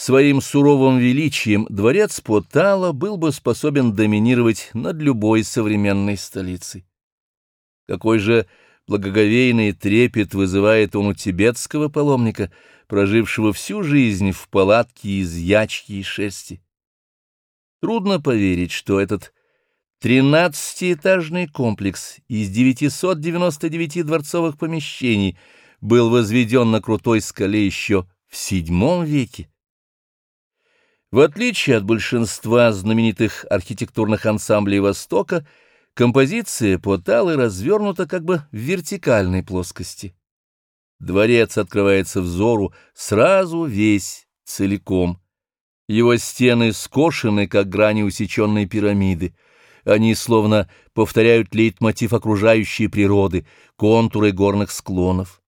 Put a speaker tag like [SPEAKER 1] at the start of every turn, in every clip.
[SPEAKER 1] Своим суровым величием дворец Потала был бы способен доминировать над любой современной столицей. Какой же благоговейный трепет вызывает он у тибетского паломника, прожившего всю жизнь в палатке из ячки и шерсти. Трудно поверить, что этот тринадцатиэтажный комплекс из 999 дворцовых помещений был возведен на крутой скале еще в VII веке. В отличие от большинства знаменитых архитектурных ансамблей Востока, композиция Поталы развернута как бы в вертикальной плоскости. Дворец открывается взору сразу весь, целиком. Его стены скошены, как грани усеченной пирамиды. Они словно повторяют лейтмотив окружающей природы, контуры горных склонов.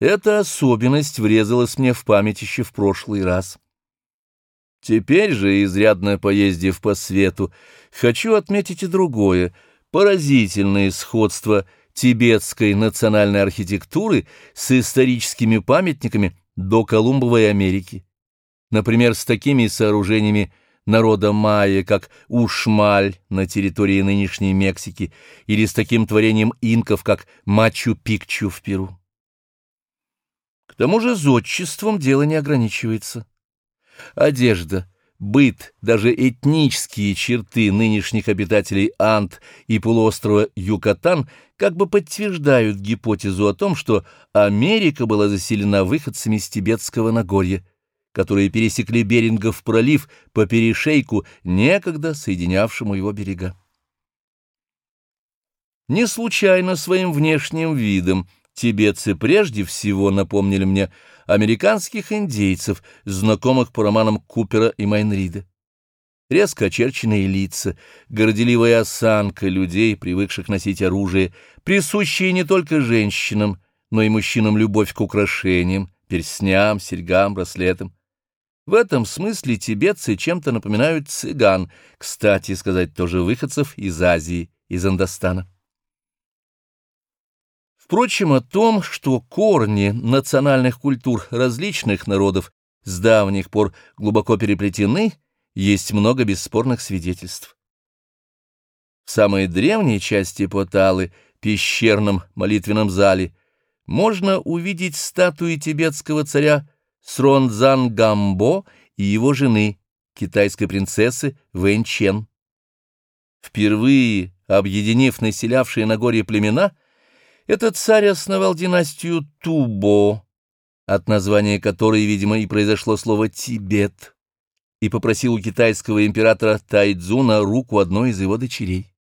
[SPEAKER 1] Эта особенность врезалась мне в память еще в прошлый раз. Теперь же, изрядно поездив по свету, хочу отметить и другое, поразительное сходство тибетской национальной архитектуры с историческими памятниками до Колумбовой Америки например, с такими сооружениями народа майя, как Ушмаль на территории нынешней Мексики, или с таким творением инков, как Мачу-Пикчу в Перу. К тому же зодчеством дело не ограничивается. Одежда, быт, даже этнические черты нынешних обитателей Анд и полуострова Юкатан как бы подтверждают гипотезу о том, что Америка была заселена выходцами с Тибетского Нагорья, которые пересекли Берингов пролив по перешейку, некогда соединявшему его берега. Не случайно своим внешним видом тибетцы прежде всего напомнили мне американских индейцев, знакомых по романам Купера и Майнрида. Резко очерченные лица, горделивая осанка людей, привыкших носить оружие, присущие не только женщинам, но и мужчинам любовь к украшениям, перстням, серьгам, браслетам. В этом смысле тибетцы чем-то напоминают цыган, кстати сказать, тоже выходцев из Азии, из Андостана. Впрочем, о том, что корни национальных культур различных народов с давних пор глубоко переплетены, есть много бесспорных свидетельств. В самой древней части Поталы, пещерном молитвенном зале, можно увидеть статуи тибетского царя Сронзан Гамбо и его жены, китайской принцессы Вэнь Чен. Впервые объединив населявшие Нагорье племена, этот царь основал династию Тубо, от названия которой, видимо, и произошло слово «Тибет», и попросил у китайского императора Тайцзуна руку одной из его дочерей.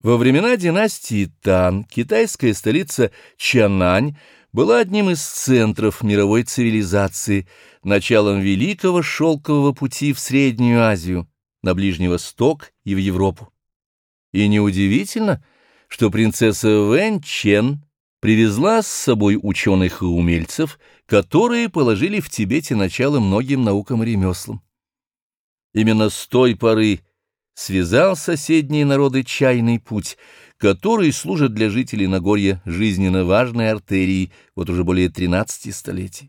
[SPEAKER 1] Во времена династии Тан китайская столица Чанань была одним из центров мировой цивилизации, началом великого шелкового пути в Среднюю Азию, на Ближний Восток и в Европу. И неудивительно, что принцесса Вэн Чен привезла с собой ученых и умельцев, которые положили в Тибете начало многим наукам и ремеслам. Именно с той поры связал соседние народы чайный путь, который служит для жителей Нагорья жизненно важной артерией вот уже более 13 столетий.